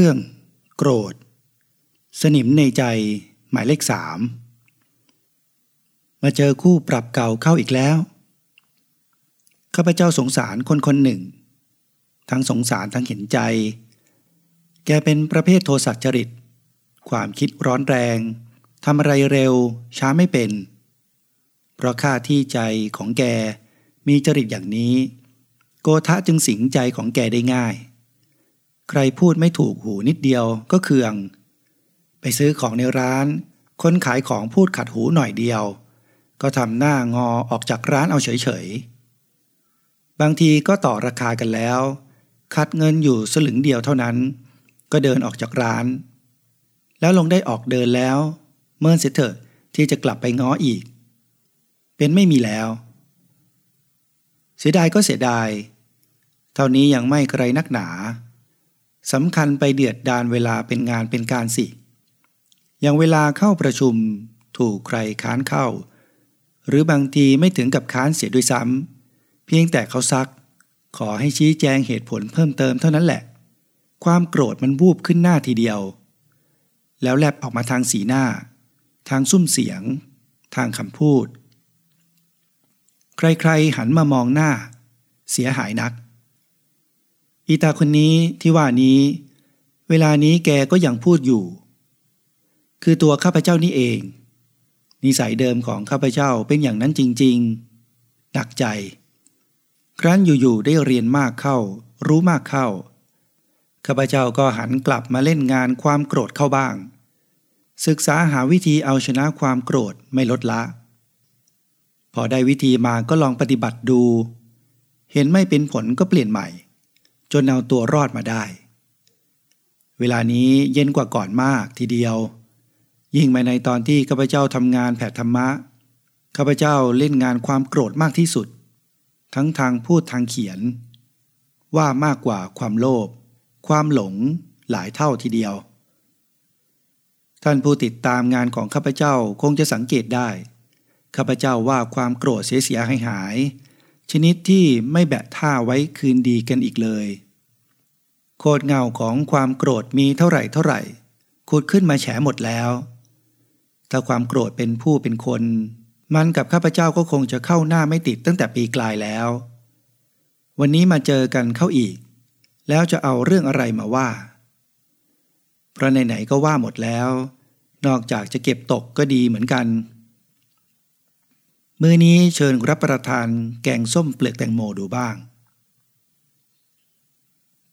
รื่อง โกรธ สนิมในใจหมายเลขสามมาเจอคู่ปรับเก่าเข้าอีกแล้ว ข้าพเจ้าสงสารคนคนหนึ่ง ทั้งสงสารทั้งเห็นใจ แกเป็นประเภทโทสัจจริต ความคิดร้อนแรงทำอะไรเร็วช้าไม่เป็น เพราะค่าที่ใจของแกมีจริตอย่างนี้ โกทะจึงสิงใจของแกได้ง่าย ใครพูดไม่ถูกหูนิดเดียวก็เคือง ไปซื้อของในร้าน คนขายของพูดขัดหูหน่อยเดียว ก็ทำหน้างอออกจากร้านเอาเฉยๆ บางทีก็ต่อราคากันแล้ว คัดเงินอยู่สลึงเดียวเท่านั้น ก็เดินออกจากร้าน แล้วลงได้ออกเดินแล้ว เมื่อเสียเถอะที่จะกลับไปง้ออีก เป็นไม่มีแล้ว เสียดายก็เสียดาย เท่านี้ยังไม่ไกลนักหนา สำคัญไปเดือดดานเวลาเป็นงานเป็นการสิ อย่างเวลาเข้าประชุมถูกใครค้านเข้า หรือบางทีไม่ถึงกับค้านเสียด้วยซ้ำเพียงแต่เขาซัก ขอให้ชี้แจงเหตุผลเพิ่มเติมเท่านั้นแหละ ความโกรธมันวูบขึ้นหน้าทีเดียว แล้วแลบออกมาทางสีหน้า ทางซุ้มเสียง ทางคำพูด ใครๆหันมามองหน้า เสียหายนัก อีตาคนนี้ที่ว่านี้ เวลานี้แกก็ยังพูดอยู่ คือตัวข้าพเจ้านี่เอง นิสัยเดิมของข้าพเจ้าเป็นอย่างนั้นจริงๆ หนักใจ ครั้นอยู่ๆได้เรียนมากเข้า รู้มากเข้า ข้าพเจ้าก็หันกลับมาเล่นงานความโกรธเข้าบ้าง ศึกษาหาวิธีเอาชนะความโกรธไม่ลดละ พอได้วิธีมาก็ลองปฏิบัติดู เห็นไม่เป็นผลก็เปลี่ยนใหม่ จนเอาตัวรอดมาได้ เวลานี้เย็นกว่าก่อนมากทีเดียว ยิ่งมาในตอนที่ข้าพเจ้าทำงานแผดธรรมะข้าพเจ้าเล่นงานความโกรธมากที่สุด ทั้งทางพูดทางเขียน ว่ามากกว่าความโลภความหลงหลายเท่าทีเดียว ท่านผู้ติดตามงานของข้าพเจ้าคงจะสังเกตได้ข้าพเจ้าว่าความโกรธเสียเสียหายหาย ชนิดที่ไม่แบะท่าไว้คืนดีกันอีกเลย โคดเงาของความโกรธมีเท่าไหร่เท่าไหร่ขุดขึ้นมาแฉหมดแล้ว ถ้าความโกรธเป็นผู้เป็นคน มันกับข้าพเจ้าก็คงจะเข้าหน้าไม่ติดตั้งแต่ปีกลายแล้ว วันนี้มาเจอกันเข้าอีก แล้วจะเอาเรื่องอะไรมาว่า เพราะไหนๆก็ว่าหมดแล้ว นอกจากจะเก็บตกก็ดีเหมือนกัน มื้อนี้เชิญรับประทานแกงส้มเปลือกแตงโมดูบ้าง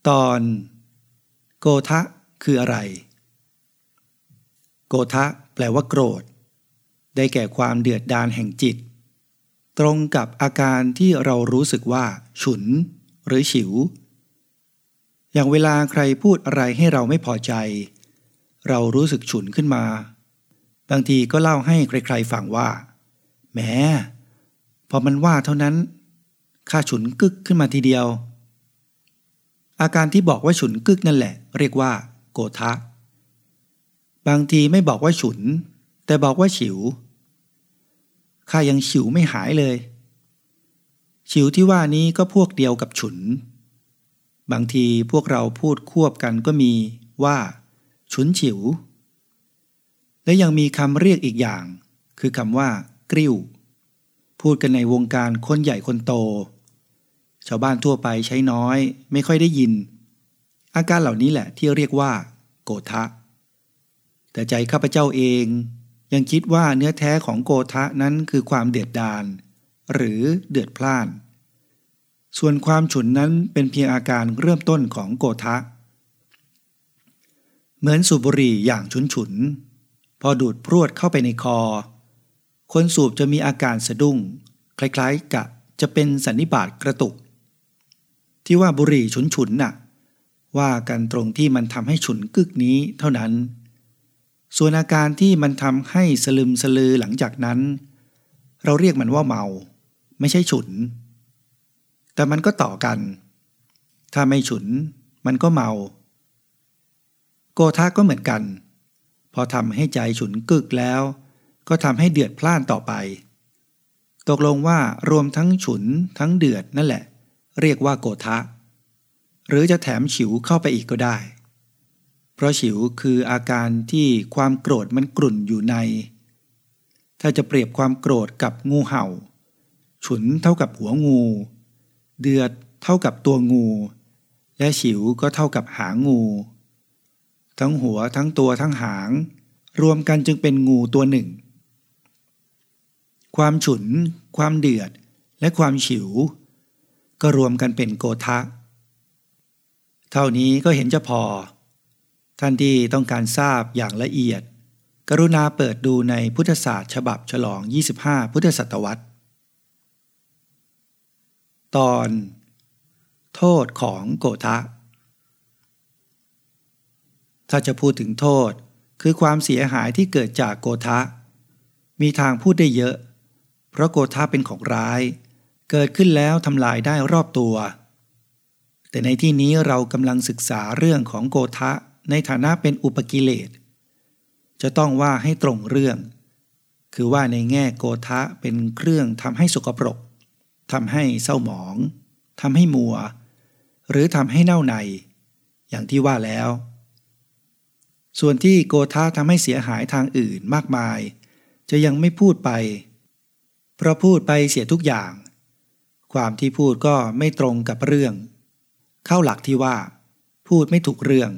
ตอน โกทะคืออะไร โกทะแปลว่าโกรธ ได้แก่ความเดือดดาลแห่งจิต ตรงกับอาการที่เรารู้สึกว่า ฉุน หรือฉิว อย่างเวลาใครพูดอะไรให้เราไม่พอใจ เรารู้สึกฉุนขึ้นมา บางทีก็เล่าให้ใครๆฟังว่า แหมพอมันว่าเท่านั้นข้าฉุนกึกขึ้นมาทีเดียว อาการที่บอกว่าฉุนกึกนั่นแหละ เรียกว่า โกทะ บางทีไม่บอกว่าฉุน แต่บอกว่าฉิวข้ายังฉิวไม่หายเลย ฉิวที่ว่านี้ก็พวกเดียวกับฉุน บางทีพวกเราพูดควบกันก็มีว่า ฉุนฉิว และยังมีคำเรียกอีกอย่าง คือคำว่า กริ้ว พูดกันในวงการคนใหญ่คนโต ชาวบ้านทั่วไปใช้น้อย ไม่ค่อยได้ยิน อาการเหล่านี้แหละที่เรียกว่า โกทะ แต่ใจข้าพเจ้าเองยังคิดว่าเนื้อแท้ของโกทะนั้นคือความเดือดดาลหรือเดือดพล่าน ส่วนความฉุนนั้นเป็นเพียงอาการเริ่มต้นของโกทะ เหมือนสูบบุหรี่อย่างฉุนฉุน พอดูดพรวดเข้าไปในคอ คนสูบจะมีอาการสะดุ้ง คล้ายๆกับจะเป็นสันนิบาตกระตุก ที่ว่าบุหรี่ฉุนๆน่ะ ว่ากันตรงที่มันทำให้ฉุนกึกนี้เท่านั้น ส่วนอาการที่มันทำให้สลึมสลือหลังจากนั้น เราเรียกมันว่าเมา ไม่ใช่ฉุน แต่มันก็ต่อกัน ถ้าไม่ฉุน มันก็เมา โกทาก็เหมือนกัน พอทำให้ใจฉุนกึกแล้ว ก็ทำให้เดือดพล่านต่อไป ตกลงว่ารวมทั้งฉุนทั้งเดือดนั่นแหละ เรียกว่าโกทะ หรือจะแถมฉิวเข้าไปอีกก็ได้ เพราะฉิวคืออาการที่ความโกรธมันกลุ่นอยู่ใน ถ้าจะเปรียบความโกรธกับงูเห่า ฉุนเท่ากับหัวงู เดือดเท่ากับตัวงู และฉิวก็เท่ากับหางงู ทั้งหัวทั้งตัวทั้งหาง รวมกันจึงเป็นงูตัวหนึ่ง ความฉุน ความเดือด และความฉิว ก็รวมกันเป็นโกทะ เท่านี้ก็เห็นจะพอ ท่านที่ต้องการทราบอย่างละเอียด กรุณาเปิดดูในพุทธศาสตร์ฉบับฉลอง 25 พุทธศตวรรษ ตอน โทษของโกทะ ถ้าจะพูดถึงโทษคือความเสียหายที่เกิดจากโกทะ มีทางพูดได้เยอะ เพราะโกทะเป็นของร้าย เกิดขึ้นแล้วทำลายได้รอบตัว แต่ในที่นี้เรากำลังศึกษาเรื่องของโกทะในฐานะเป็นอุปกิเลส จะต้องว่าให้ตรงเรื่อง คือว่าในแง่โกทะเป็นเครื่องทำให้สกปรกทำให้เศร้าหมองทำให้มัว หรือทำให้เน่าใน อย่างที่ว่าแล้ว ส่วนที่โกทะทำให้เสียหายทางอื่นมากมาย จะยังไม่พูดไป เพราะพูดไปเสียทุกอย่าง ความที่พูดก็ไม่ตรงกับเรื่อง เข้าหลักที่ว่า พูดไม่ถูกเรื่อง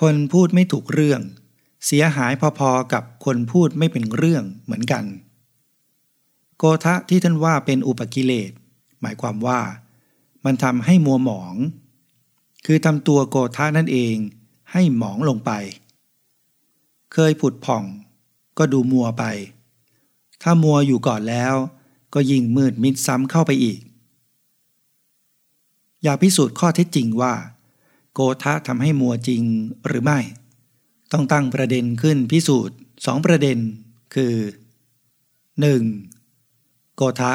คนพูดไม่ถูกเรื่อง เสียหายพอๆกับคนพูดไม่เป็นเรื่องเหมือนกัน โกทะที่ท่านว่าเป็นอุปกิเลส หมายความว่า มันทำให้มัวหมอง คือทำตัวโกทะนั่นเองให้หมองลงไป เคยผุดผ่อง ก็ดูมัวไป ถ้ามัวอยู่ก่อนแล้ว ก็ยิ่งมืดมิดซ้ำเข้าไปอีก อยากพิสูจน์ข้อเท็จจริงว่า โกทะทำให้มัวจริงหรือไม่ ต้องตั้งประเด็นขึ้นพิสูจน์สองประเด็น คือ 1. โกทะ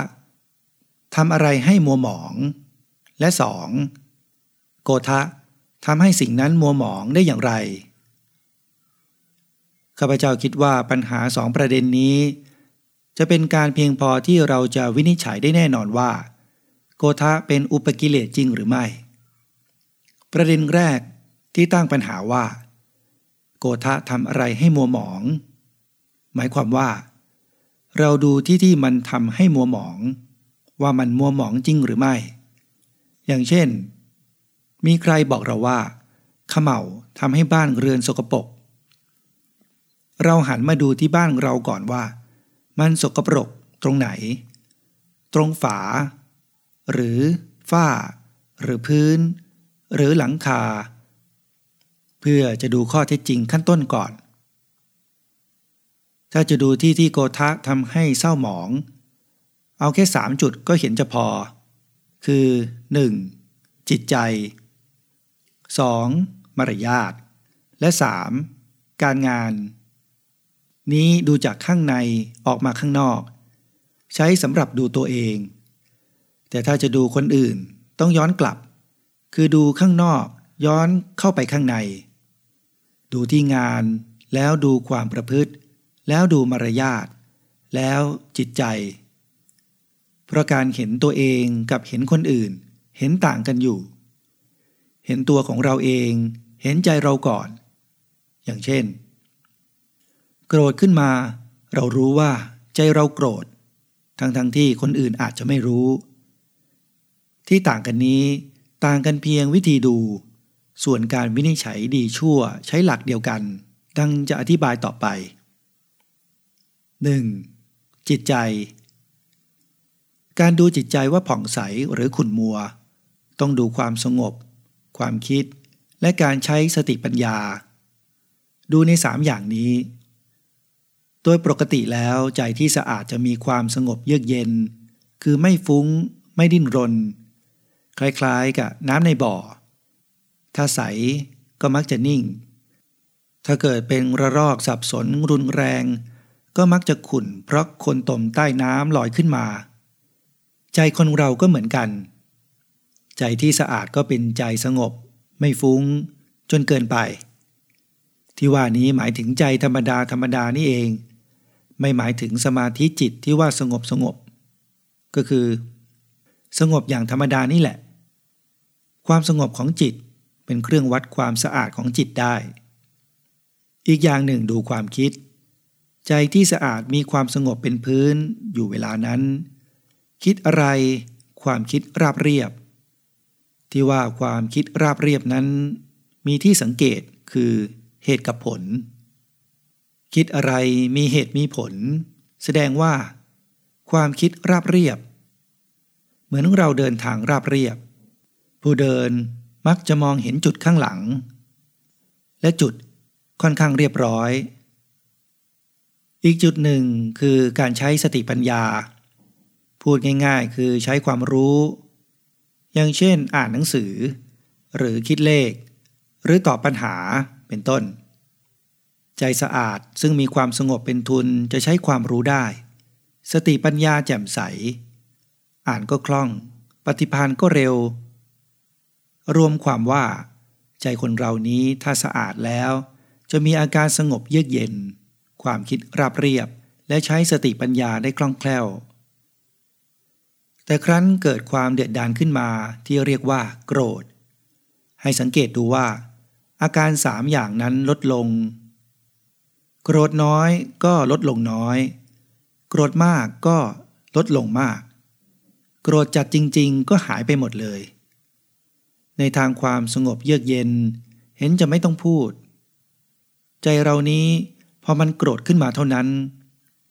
ทำอะไรให้มัวหมอง และ 2. โกทะทำให้สิ่งนั้นมัวหมองได้อย่างไรข้าพเจ้าคิดว่าปัญหาสองประเด็นนี้ จะเป็นการเพียงพอที่เราจะวินิจฉัยได้แน่นอนว่า โกทะเป็นอุปกิเลสจริงหรือไม่ ประเด็นแรกที่ตั้งปัญหาว่า โกทะทำอะไรให้มัวหมอง หมายความว่า เราดูที่ที่มันทำให้มัวหมอง ว่ามันมัวหมองจริงหรือไม่ อย่างเช่น มีใครบอกเราว่าขมเหลาทำให้บ้านเรือนสกปรกเราหันมาดูที่บ้านเราก่อนว่า มันสกปรกตรงไหน ตรงฝา หรือฝ้า หรือพื้น หรือหลังคา เพื่อจะดูข้อเท็จจริงขั้นต้นก่อน ถ้าจะดูที่ที่โกทะทำให้เศร้าหมอง เอาแค่สามจุดก็เห็นจะพอ คือ 1. จิตใจ 2. มารยาท และ 3. การงาน นี้ดูจากข้างในออกมาข้างนอก ใช้สำหรับดูตัวเอง แต่ถ้าจะดูคนอื่นต้องย้อนกลับ คือดูข้างนอกย้อนเข้าไปข้างใน ดูที่งานแล้วดูความประพฤติ แล้วดูมารยาทแล้วจิตใจ เพราะการเห็นตัวเองกับเห็นคนอื่น เห็นต่างกันอยู่ เห็นตัวของเราเอง เห็นใจเราก่อน อย่างเช่น โกรธขึ้นมา เรารู้ว่าใจเราโกรธ ทั้งทั้งที่คนอื่นอาจจะไม่รู้ ที่ต่างกันนี้ต่างกันเพียงวิธีดู ส่วนการวินิจฉัยดีชั่วใช้หลักเดียวกัน ดังจะอธิบายต่อไป 1. จิตใจ การดูจิตใจว่าผ่องใสหรือขุ่นมัว ต้องดูความสงบ ความคิด และการใช้สติปัญญา ดูในสามอย่างนี้ ดยปกติแล้วใจที่สะอาดจะมีความสงบเยือกเย็น คือไม่ฟุง้ง ไม่ดิ้นรน คล้ายๆกับน้ำในบ่อ ถ้าใสก็มักจะนิ่ง ถ้าเกิดเป็นระรอกสับสนรุนแรง ก็มักจะขุ่นเพราะคนตมใต้น้ำลอยขึ้นมา ใจคนเราก็เหมือนกัน ใจที่สะอาดก็เป็นใจสงบ ไม่ฟุง้ง จนเกินไปที่ว่านี้หมายถึงใจธรรมดาธรรมดานี่เอง ไม่หมายถึงสมาธิจิตที่ว่าสงบสงบ ก็คือ สงบอย่างธรรมดานี่แหละ ความสงบของจิตเป็นเครื่องวัดความสะอาดของจิตได้ อีกอย่างหนึ่งดูความคิด ใจที่สะอาดมีความสงบเป็นพื้นอยู่เวลานั้น คิดอะไร ความคิดราบเรียบ ที่ว่าความคิดราบเรียบนั้น มีที่สังเกตคือเหตุกับผล คิดอะไรมีเหตุมีผล แสดงว่า ความคิดราบเรียบ เหมือนเราเดินทางราบเรียบ ผู้เดินมักจะมองเห็นจุดข้างหลัง และจุดค่อนข้างเรียบร้อย อีกจุดหนึ่งคือการใช้สติปัญญา พูดง่ายๆ คือใช้ความรู้ อย่างเช่นอ่านหนังสือ หรือคิดเลข หรือตอบปัญหาเป็นต้น ใจสะอาดซึ่งมีความสงบเป็นทุนจะใช้ความรู้ได้ สติปัญญาแจ่มใส อ่านก็คล่อง ปฏิพานก็เร็ว รวมความว่า ใจคนเรานี้ถ้าสะอาดแล้ว จะมีอาการสงบเยือกเย็น ความคิดราบเรียบ และใช้สติปัญญาได้คล่องแคล่ว แต่ครั้นเกิดความเดือดดานขึ้นมาที่เรียกว่า โกรธ ให้สังเกตดูว่า อาการสามอย่างนั้นลดลง โกรธน้อยก็ลดลงน้อย โกรธมากก็ลดลงมาก โกรธจัดจริง ๆ ก็หายไปหมดเลย ในทางความสงบเยือกเย็น เห็นจะไม่ต้องพูด ใจเรานี้พอมันโกรธขึ้นมาเท่านั้น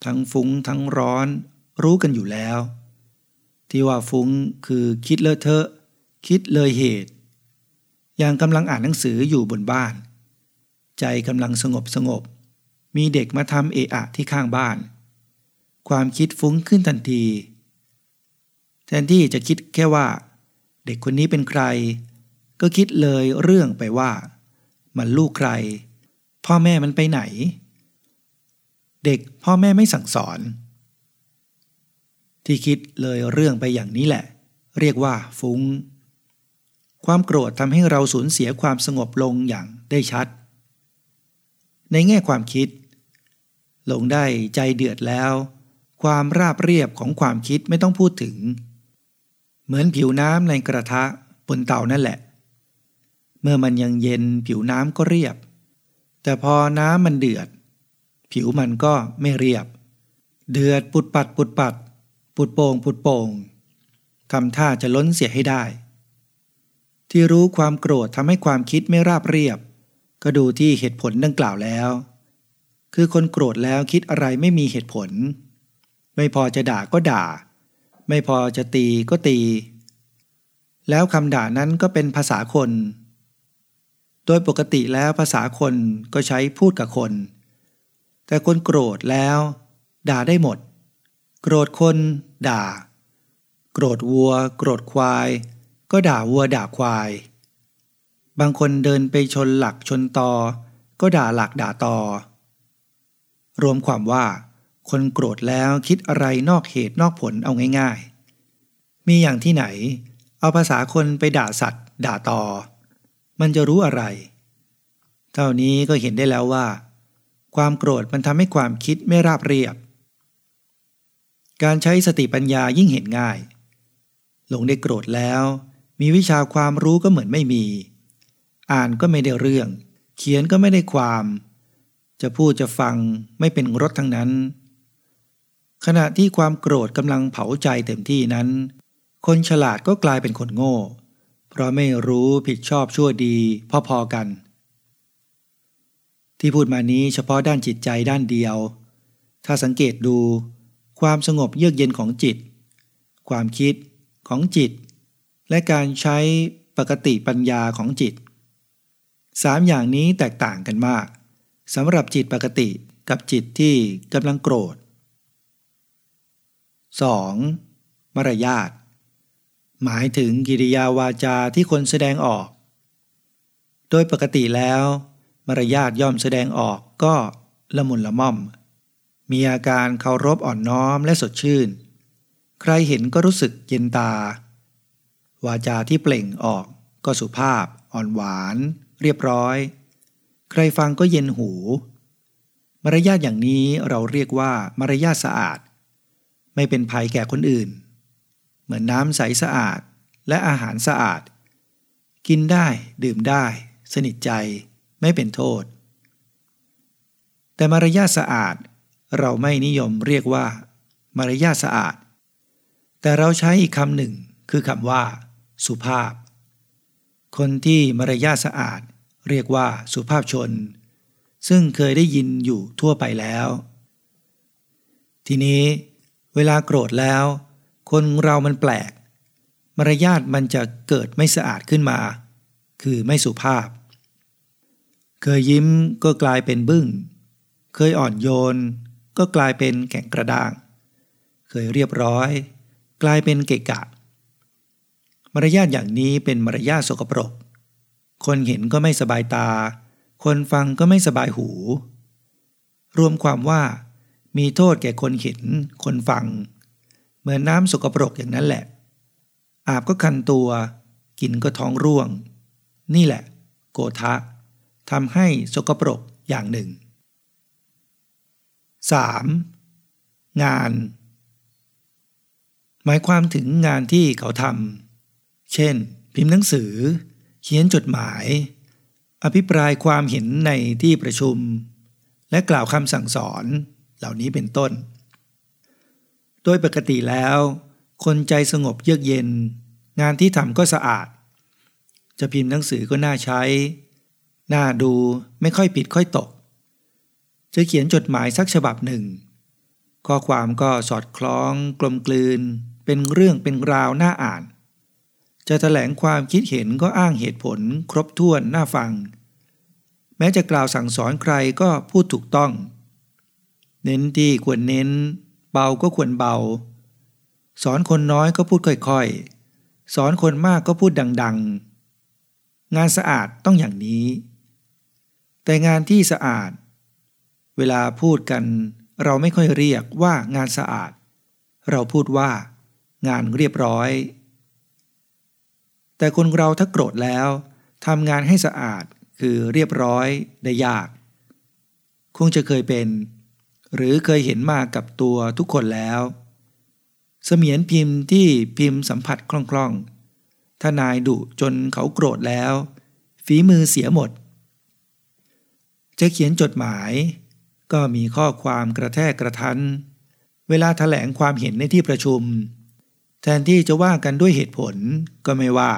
ทั้งฟุ้งทั้งร้อนรู้กันอยู่แล้ว ที่ว่าฟุ้งคือคิดเลอะเทอะ คิดเลยเหตุ อย่างกำลังอ่านหนังสืออยู่บนบ้าน ใจกำลังสงบสงบ มีเด็กมาทำเอะอะที่ข้างบ้าน ความคิดฟุ้งขึ้นทันที แทนที่จะคิดแค่ว่า เด็กคนนี้เป็นใคร ก็คิดเลยเรื่องไปว่า มันลูกใคร พ่อแม่มันไปไหน เด็กพ่อแม่ไม่สั่งสอน ที่คิดเลยเรื่องไปอย่างนี้แหละ เรียกว่าฟุ้ง ความโกรธทำให้เราสูญเสียความสงบลงอย่างได้ชัดในแง่ความคิด ลงได้ใจเดือดแล้ว ความราบเรียบของความคิดไม่ต้องพูดถึง เหมือนผิวน้ำในกระทะบนเตานั่นแหละ เมื่อมันยังเย็นผิวน้ำก็เรียบ แต่พอน้ำมันเดือด ผิวมันก็ไม่เรียบ เดือดปุดปัดปุดปัด ปุดโป่งปุดโป่งทำท่าจะล้นเสียให้ได้ ที่รู้ความโกรธทำให้ความคิดไม่ราบเรียบ ก็ดูที่เหตุผลดังกล่าวแล้ว คือคนโกรธแล้วคิดอะไรไม่มีเหตุผล ไม่พอจะด่าก็ด่า ไม่พอจะตีก็ตี แล้วคำด่านั้นก็เป็นภาษาคน โดยปกติแล้วภาษาคนก็ใช้พูดกับคน แต่คนโกรธแล้ว ด่าได้หมด โกรธคนด่า โกรธวัว โกรธควาย ก็ด่าวัวด่าควาย บางคนเดินไปชนหลักชนตอ ก็ด่าหลักด่าตอ รวมความว่า คนโกรธแล้วคิดอะไรนอกเหตุนอกผลเอาง่ายๆ มีอย่างที่ไหน เอาภาษาคนไปด่าสัตว์ ด่าต่อ มันจะรู้อะไร เท่านี้ก็เห็นได้แล้วว่า ความโกรธมันทำให้ความคิดไม่ราบเรียบ การใช้สติปัญญายิ่งเห็นง่าย หลงได้โกรธแล้ว มีวิชาความรู้ก็เหมือนไม่มี อ่านก็ไม่ได้เรื่อง เขียนก็ไม่ได้ความ จะพูดจะฟังไม่เป็นรสทั้งนั้น ขณะที่ความโกรธกำลังเผาใจเต็มที่นั้น คนฉลาดก็กลายเป็นคนโง่ เพราะไม่รู้ผิดชอบชั่วดีพอๆกัน ที่พูดมานี้เฉพาะด้านจิตใจด้านเดียว ถ้าสังเกตดู ความสงบเยือกเย็นของจิต ความคิดของจิต และการใช้ปกติปัญญาของจิตสามอย่างนี้แตกต่างกันมาก สำหรับจิตปกติกับจิตที่กำลังโกรธ 2. มารยาทหมายถึงกิริยาวาจาที่คนแสดงออก โดยปกติแล้ว มารยาทย่อมแสดงออกก็ละมุนละม่อม มีอาการเคารพอ่อนน้อมและสดชื่น ใครเห็นก็รู้สึกเย็นตา วาจาที่เปล่งออกก็สุภาพ อ่อนหวาน เรียบร้อย ใครฟังก็เย็นหู มารยาทอย่างนี้เราเรียกว่ามารยาทสะอาด ไม่เป็นภัยแก่คนอื่น เหมือนน้ำใสสะอาดและอาหารสะอาด กินได้ดื่มได้ สนิทใจไม่เป็นโทษ แต่มารยาทสะอาดเราไม่นิยมเรียกว่า มารยาทสะอาด แต่เราใช้อีกคำหนึ่งคือคำว่า สุภาพ คนที่มารยาทสะอาด เรียกว่าสุภาพชน ซึ่งเคยได้ยินอยู่ทั่วไปแล้ว ทีนี้เวลาโกรธแล้ว คนเรามันแปลก มารยาทมันจะเกิดไม่สะอาดขึ้นมา คือไม่สุภาพ เคยยิ้มก็กลายเป็นบึ้ง เคยอ่อนโยน ก็กลายเป็นแข็งกระด้าง เคยเรียบร้อย กลายเป็นเกะกะ มารยาทอย่างนี้เป็นมารยาทสกปรก คนเห็นก็ไม่สบายตา คนฟังก็ไม่สบายหู รวมความว่า มีโทษแก่คนเห็น คนฟัง เหมือนน้ำสกปรกอย่างนั้นแหละ อาบก็คันตัว กินก็ท้องร่วง นี่แหละ โกทะทำให้สกปรกอย่างหนึ่ง 3. งาน หมายความถึงงานที่เขาทำ เช่น พิมพ์หนังสือ เขียนจดหมาย อภิปรายความเห็นในที่ประชุม และกล่าวคำสั่งสอนเหล่านี้เป็นต้น โดยปกติแล้ว คนใจสงบเยือกเย็น งานที่ทำก็สะอาด จะพิมพ์หนังสือก็น่าใช้ น่าดูไม่ค่อยผิดค่อยตก จะเขียนจดหมายสักฉบับหนึ่ง ข้อความก็สอดคล้องกลมกลืน เป็นเรื่องเป็นราวน่าอ่าน จะแถลงความคิดเห็นก็อ้างเหตุผลครบถ้วนน่าฟัง แม้จะกล่าวสั่งสอนใครก็พูดถูกต้อง เน้นที่ควรเน้น เบาก็ควรเบา สอนคนน้อยก็พูดค่อยๆ สอนคนมากก็พูดดังๆ งานสะอาดต้องอย่างนี้ แต่งานที่สะอาด เวลาพูดกันเราไม่ค่อยเรียกว่างานสะอาด เราพูดว่า งานเรียบร้อย แต่คนเราถ้าโกรธแล้วทำงานให้สะอาดคือเรียบร้อยได้ยาก คงจะเคยเป็น หรือเคยเห็นมากับตัวทุกคนแล้ว เสมียนพิมพ์ที่พิมพ์สัมผัสคล่องๆ ถ้านายดุจนเขาโกรธแล้ว ฝีมือเสียหมด จะเขียนจดหมาย ก็มีข้อความกระแทกกระทัน เวลาถแถลงความเห็นในที่ประชุม แทนที่จะว่ากันด้วยเหตุผลก็ไม่ว่า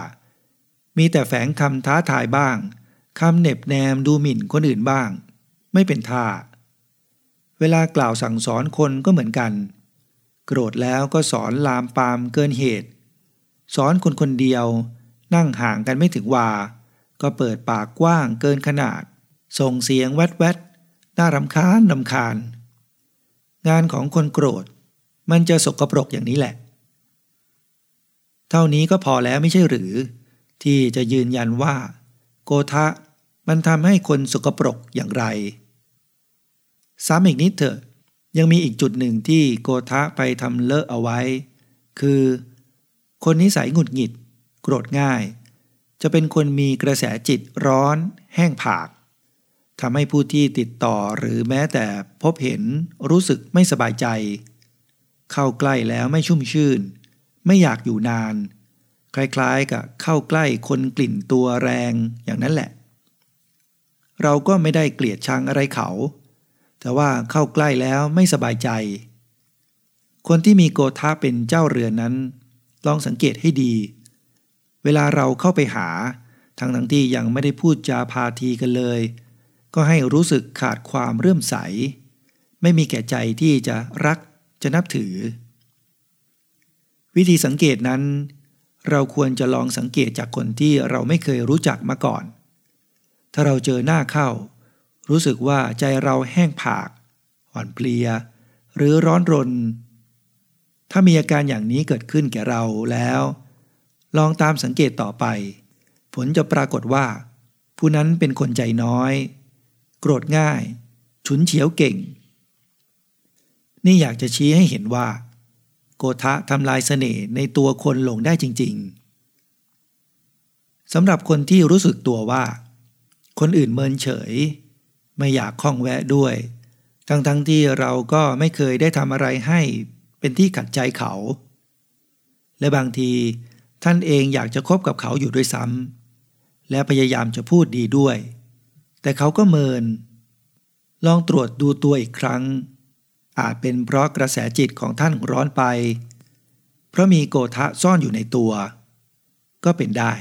มีแต่แฝงคำท้าทายบ้างคำเน็บแนมดูหมิ่นคนอื่นบ้าง ไม่เป็นท่า เวลากล่าวสั่งสอนคนก็เหมือนกัน โกรธแล้วก็สอนลามปามเกินเหตุ สอนคนคนเดียว นั่งห่างกันไม่ถึงวา ก็เปิดปากกว้างเกินขนาด ส่งเสียงแวดแวดน่ารำคาญรำคาญ งานของคนโกรธ มันจะสกปรกอย่างนี้แหละ เท่านี้ก็พอแล้วไม่ใช่หรือ ที่จะยืนยันว่า โกทะมันทำให้คนสกปรกอย่างไร ซ้ำอีกนิดเถอะ ยังมีอีกจุดหนึ่งที่โกทะไปทำเลอะเอาไว้ คือ คนนิสัยหงุดหงิด โกรธง่าย จะเป็นคนมีกระแสจิตร้อน แห้งผากทำให้ผู้ที่ติดต่อหรือแม้แต่พบเห็นรู้สึกไม่สบายใจ เข้าใกล้แล้วไม่ชุ่มชื่น ไม่อยากอยู่นาน คล้ายๆกับเข้าใกล้คนกลิ่นตัวแรงอย่างนั้นแหละ เราก็ไม่ได้เกลียดชังอะไรเขา แต่ว่าเข้าใกล้แล้วไม่สบายใจ คนที่มีโกธาเป็นเจ้าเรือนนั้น ลองสังเกตให้ดี เวลาเราเข้าไปหา ทั้งทั้งที่ยังไม่ได้พูดจาพาทีกันเลย ก็ให้รู้สึกขาดความเรื่มใส ไม่มีแก่ใจที่จะรักจะนับถือ วิธีสังเกตนั้น เราควรจะลองสังเกตจากคนที่เราไม่เคยรู้จักมาก่อน ถ้าเราเจอหน้าเข้า รู้สึกว่าใจเราแห้งผาก อ่อนเพลีย หรือร้อนรน ถ้ามีอาการอย่างนี้เกิดขึ้นแก่เราแล้ว ลองตามสังเกตต่อไป ผลจะปรากฏว่า ผู้นั้นเป็นคนใจน้อย โกรธง่าย ฉุนเฉียวเก่ง นี่อยากจะชี้ให้เห็นว่า โกทะทำลายเสน่ห์ในตัวคนหลงได้จริง ๆสำหรับคนที่รู้สึกตัวว่า คนอื่นเมินเฉย ไม่อยากข้องแวะด้วย ทั้งๆทที่เราก็ไม่เคยได้ทำอะไรให้เป็นที่ขัดใจเขา และบางทีท่านเองอยากจะคบกับเขาอยู่ด้วยซ้ำและพยายามจะพูดดีด้วย แต่เขาก็เมิน ลองตรวจดูตัวอีกครั้ง อาจเป็นเพราะกระแสจิตของท่านร้อนไป เพราะมีโกทะซ่อนอยู่ในตัว ก็เป็นได้